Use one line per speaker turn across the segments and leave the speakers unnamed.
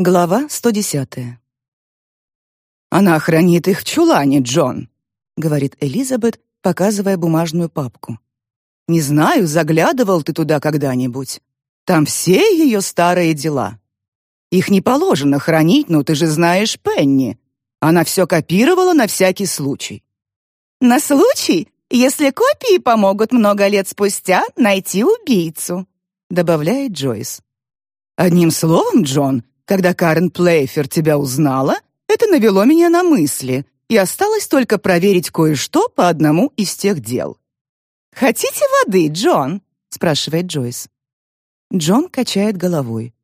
Глава 110.
«Она хранит их в чулане, Джон», —
говорит Элизабет, показывая бумажную папку.
«Не знаю, заглядывал ты туда когда-нибудь. Там все ее старые дела. Их не положено хранить, но ты же знаешь Пенни. Она все копировала на всякий случай».
«На случай, если копии помогут много лет спустя найти убийцу», — добавляет Джойс.
«Одним словом, Джон, когда Карен Плейфер тебя узнала, это навело меня на мысли, и осталось только проверить кое-что по одному из тех дел.
«Хотите воды, Джон?» — спрашивает Джойс.
Джон качает головой.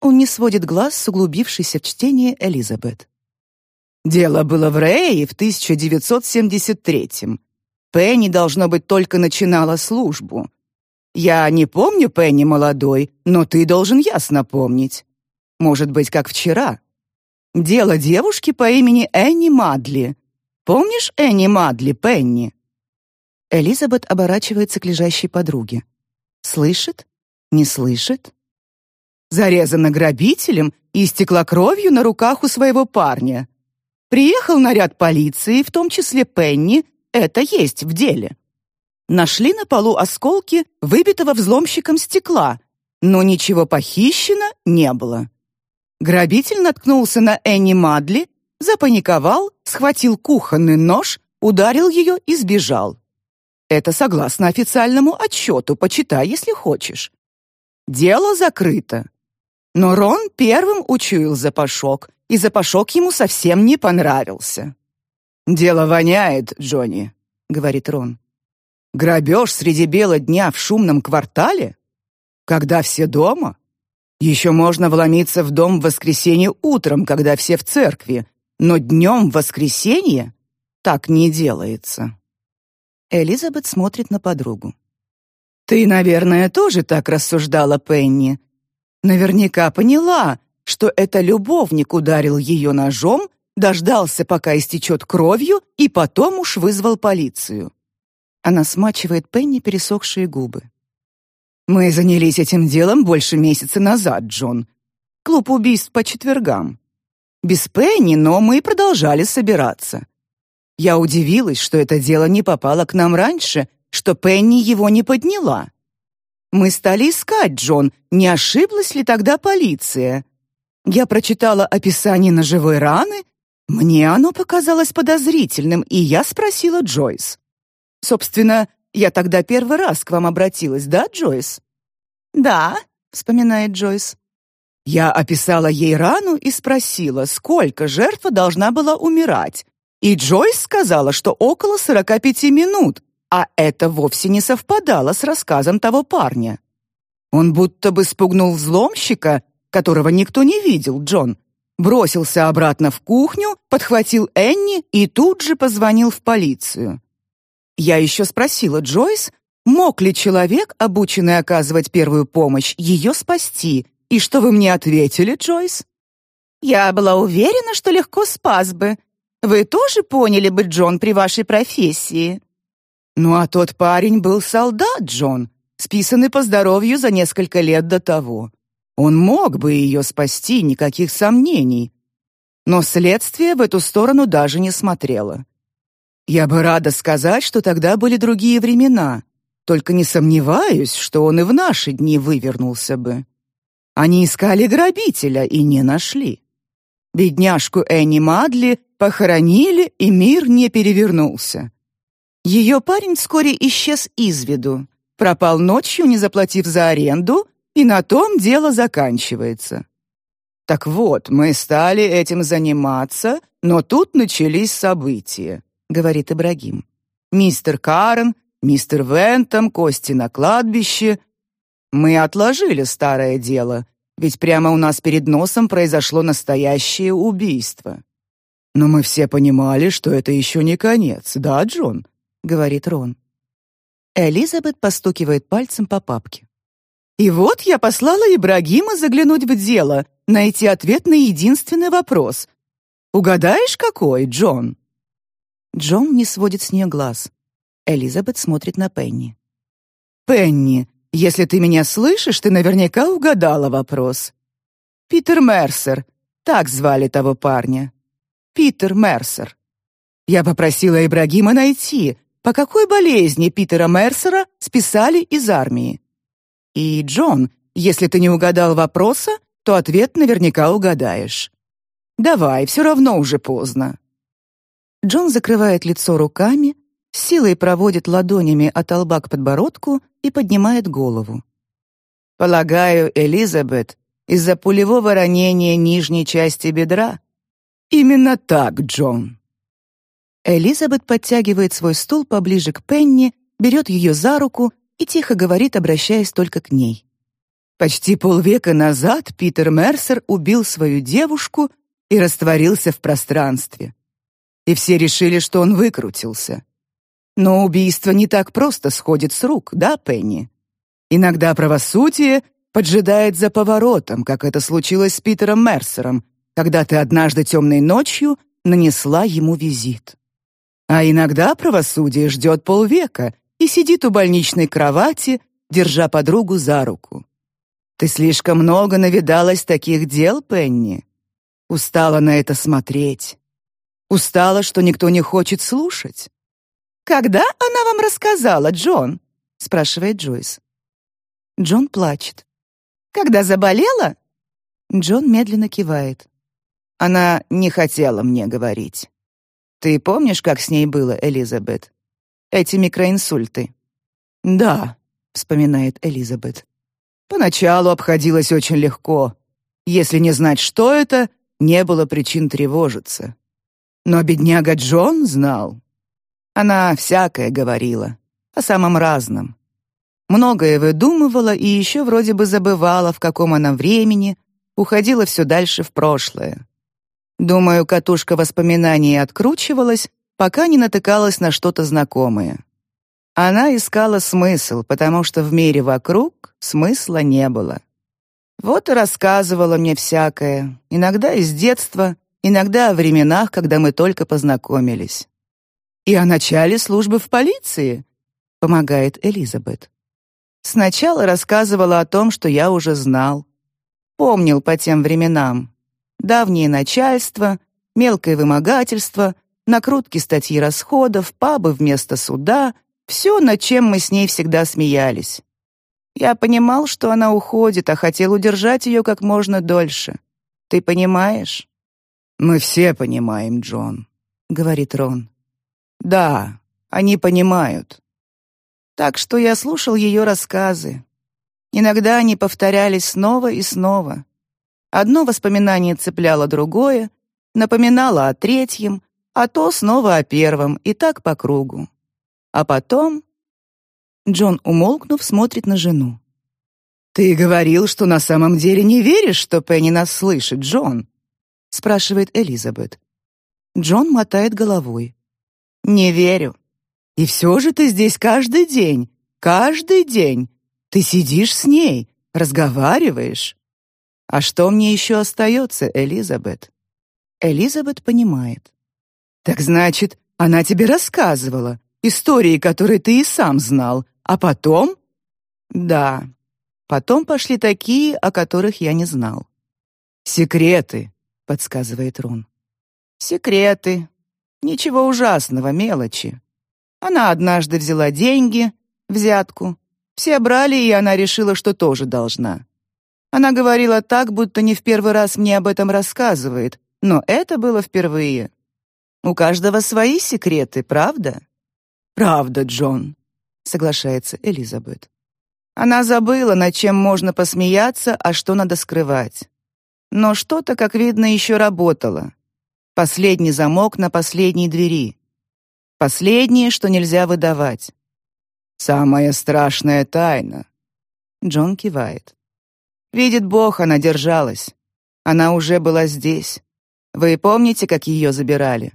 Он не сводит глаз с углубившейся в чтение Элизабет.
Дело было в Рее в 1973-м. Пенни, должно быть, только начинала службу. Я не помню Пенни молодой, но ты должен ясно помнить. Может быть, как вчера. Дело девушки по имени Энни Мадли. Помнишь Энни Мадли, Пенни?»
Элизабет оборачивается к лежащей подруге. Слышит? Не слышит?
Зарезана грабителем и истекла кровью на руках у своего парня. Приехал наряд полиции, в том числе Пенни, это есть в деле. Нашли на полу осколки выбитого взломщиком стекла, но ничего похищено не было. Грабитель наткнулся на Энни Мадли, запаниковал, схватил кухонный нож, ударил ее и сбежал. Это согласно официальному отчету, почитай, если хочешь. Дело закрыто. Но Рон первым учуял запашок, и запашок ему совсем не понравился. «Дело воняет, Джонни», — говорит Рон. «Грабеж среди бела дня в шумном квартале? Когда все дома? Еще можно вломиться в дом в воскресенье утром, когда все в церкви, но днем в воскресенье так не делается.
Элизабет смотрит на подругу.
Ты, наверное, тоже так рассуждала, Пенни. Наверняка поняла, что это любовник ударил ее ножом, дождался, пока истечет кровью, и потом уж вызвал полицию.
Она смачивает Пенни пересохшие губы.
Мы занялись этим делом больше месяца назад, Джон. Клуб убийств по четвергам. Без Пенни, но мы продолжали собираться. Я удивилась, что это дело не попало к нам раньше, что Пенни его не подняла. Мы стали искать, Джон, не ошиблась ли тогда полиция. Я прочитала описание ножевой раны, мне оно показалось подозрительным, и я спросила Джойс. Собственно, я тогда первый раз к вам обратилась, да, Джойс?
Да, вспоминает Джойс.
Я описала ей рану и спросила, сколько жертва должна была умирать. И Джойс сказала, что около 45 минут, а это вовсе не совпадало с рассказом того парня. Он будто бы спугнул взломщика, которого никто не видел, Джон, бросился обратно в кухню, подхватил Энни и тут же позвонил в полицию. Я еще спросила Джойс, мог ли человек, обученный оказывать первую помощь, ее спасти, и что вы мне ответили, Джойс?
Я была уверена, что легко спас бы. Вы тоже поняли бы, Джон, при вашей профессии.
Ну а тот парень был солдат, Джон, списанный по здоровью за несколько лет до того. Он мог бы ее спасти, никаких сомнений. Но следствие в эту сторону даже не смотрело. Я бы рада сказать, что тогда были другие времена, только не сомневаюсь, что он и в наши дни вывернулся бы. Они искали грабителя и не нашли. Бедняжку Энни Мадли похоронили, и мир не перевернулся. Ее парень вскоре исчез из виду, пропал ночью, не заплатив за аренду, и на том дело заканчивается. Так вот, мы стали этим заниматься, но тут начались события. — говорит Ибрагим. «Мистер Карен, мистер Вентом, кости на кладбище. Мы отложили старое дело, ведь прямо у нас перед носом произошло настоящее убийство. Но мы все понимали, что это еще не конец, да, Джон?» — говорит Рон.
Элизабет постукивает пальцем по папке.
«И вот я послала Ибрагима заглянуть в дело, найти ответ на единственный вопрос. Угадаешь, какой, Джон?»
Джон не сводит с нее глаз. Элизабет смотрит на Пенни.
«Пенни, если ты меня слышишь, ты наверняка угадала вопрос. Питер Мерсер, так звали того парня. Питер Мерсер. Я попросила Ибрагима найти, по какой болезни Питера Мерсера списали из армии. И, Джон, если ты не угадал вопроса, то ответ наверняка угадаешь. Давай, все равно уже поздно. Джон закрывает лицо руками, силой проводит ладонями от лба к подбородку и поднимает голову. Полагаю, Элизабет, из-за пулевого ранения нижней части бедра. Именно так, Джон. Элизабет подтягивает свой стул поближе к Пенни, берет ее за руку и тихо говорит, обращаясь только к ней. Почти полвека назад Питер Мерсер убил свою девушку и растворился в пространстве. И все решили, что он выкрутился. Но убийство не так просто сходит с рук, да, Пенни? Иногда правосудие поджидает за поворотом, как это случилось с Питером Мерсером, когда ты однажды темной ночью нанесла ему визит. А иногда правосудие ждет полвека и сидит у больничной кровати, держа подругу за руку. Ты слишком много навидалась таких дел, Пенни. Устала на это смотреть. Устала, что никто не хочет слушать. Когда она вам рассказала, Джон? спрашивает Джойс. Джон плачет. Когда заболела? Джон медленно кивает. Она не хотела мне говорить. Ты помнишь, как с ней было, Элизабет? Эти микроинсульты. Да, вспоминает Элизабет. Поначалу обходилось очень легко. Если не знать, что это, не было причин тревожиться. Но бедняга Джон знал. Она всякое говорила, о самом разном. Многое выдумывала и еще вроде бы забывала, в каком она времени, уходила все дальше в прошлое. Думаю, катушка воспоминаний откручивалась, пока не натыкалась на что-то знакомое. Она искала смысл, потому что в мире вокруг смысла не было. Вот и рассказывала мне всякое, иногда из детства, иногда о временах, когда мы только познакомились. И о начале службы в полиции, помогает Элизабет. Сначала рассказывала о том, что я уже знал. Помнил по тем временам. Давнее начальство, мелкое вымогательство, накрутки статьи расходов, пабы вместо суда, все, над чем мы с ней всегда смеялись. Я понимал, что она уходит, а хотел удержать ее как можно дольше. Ты понимаешь? Мы все понимаем, Джон, говорит Рон. Да, они понимают. Так что я слушал ее рассказы. Иногда они повторялись снова и снова. Одно воспоминание цепляло другое, напоминало о третьем, а то снова о первом, и так по кругу. А потом... Джон, умолкнув, смотрит на жену. «Ты говорил, что на самом деле не веришь, что Пенни нас слышит, Джон?» Спрашивает Элизабет. Джон мотает головой. «Не верю. И все же ты здесь каждый день, каждый день. Ты сидишь с ней, разговариваешь. А что мне еще остается, Элизабет?» Элизабет понимает. «Так значит, она тебе рассказывала, Истории, которые ты и сам знал. А потом? Да. Потом пошли такие, о которых я не знал. Секреты, подсказывает Рон. Секреты. Ничего ужасного, мелочи. Она однажды взяла деньги, взятку. Все брали, и она решила, что тоже должна. Она говорила так, будто не в первый раз мне об этом рассказывает, но это было впервые. У каждого свои секреты, правда? «Правда, Джон», — соглашается Элизабет. Она забыла, над чем можно посмеяться, а что надо скрывать. Но что-то, как видно, еще работало. Последний замок на последней двери. Последнее, что нельзя выдавать. «Самая страшная тайна». Джон кивает. «Видит Бог, она держалась. Она уже была здесь. Вы помните, как ее забирали?»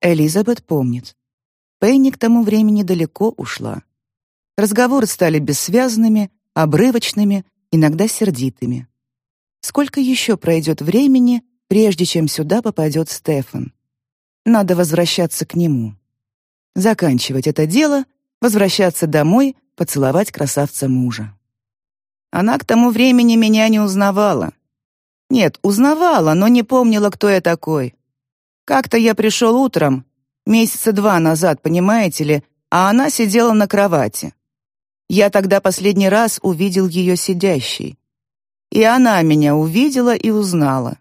Элизабет помнит. Пенни к тому времени далеко ушла. Разговоры стали бессвязными, обрывочными, иногда сердитыми. Сколько еще пройдет времени, прежде чем сюда попадет Стефан? Надо возвращаться к нему. Заканчивать это дело, возвращаться домой, поцеловать красавца мужа. Она к тому времени меня не узнавала. Нет, узнавала, но не помнила, кто я такой. Как-то я пришел утром, месяца два назад, понимаете ли, а она сидела на кровати. Я тогда последний раз увидел ее сидящей. И она меня увидела и узнала.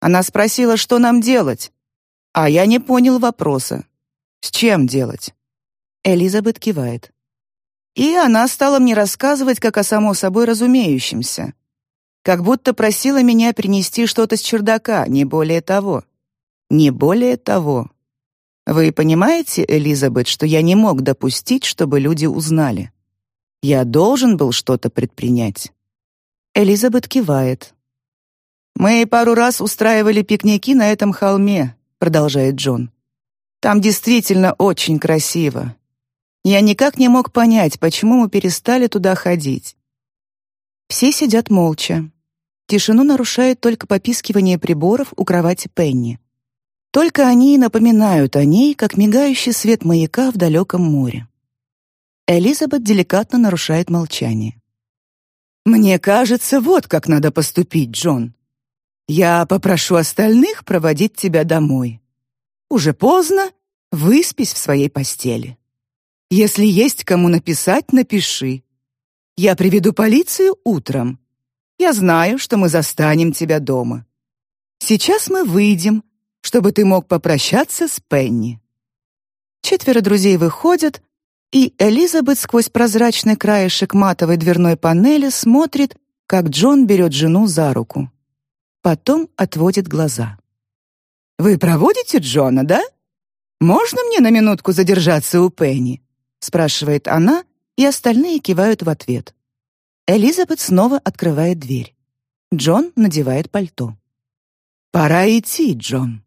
Она спросила, что нам делать. А я не понял вопроса. С чем делать?
Элизабет кивает.
И она стала мне рассказывать, как о само собой разумеющемся. Как будто просила меня принести что-то с чердака, не более того. Не более того. Вы понимаете, Элизабет, что я не мог допустить, чтобы люди узнали? Я должен был что-то предпринять.
Элизабет кивает.
Мы пару раз устраивали пикники на этом холме, продолжает Джон. Там действительно очень красиво. Я никак не мог понять, почему мы перестали туда ходить.
Все сидят молча. Тишину нарушает только попискивание приборов у кровати Пенни. Только они и напоминают о ней, как мигающий свет маяка в далеком море. Элизабет деликатно нарушает молчание.
«Мне кажется, вот как надо поступить, Джон. Я попрошу остальных проводить тебя домой. Уже поздно, выспись в своей постели. Если есть кому написать, напиши. Я приведу полицию утром. Я знаю, что мы застанем тебя дома. Сейчас мы выйдем, чтобы ты мог попрощаться с Пенни». Четверо друзей выходят, и Элизабет сквозь прозрачный краешек матовой дверной панели смотрит, как Джон берет жену за руку. Потом отводит глаза. «Вы проводите Джона, да? Можно мне на минутку задержаться у Пенни?» спрашивает она, и остальные кивают в ответ. Элизабет снова открывает дверь. Джон надевает пальто. «Пора идти, Джон».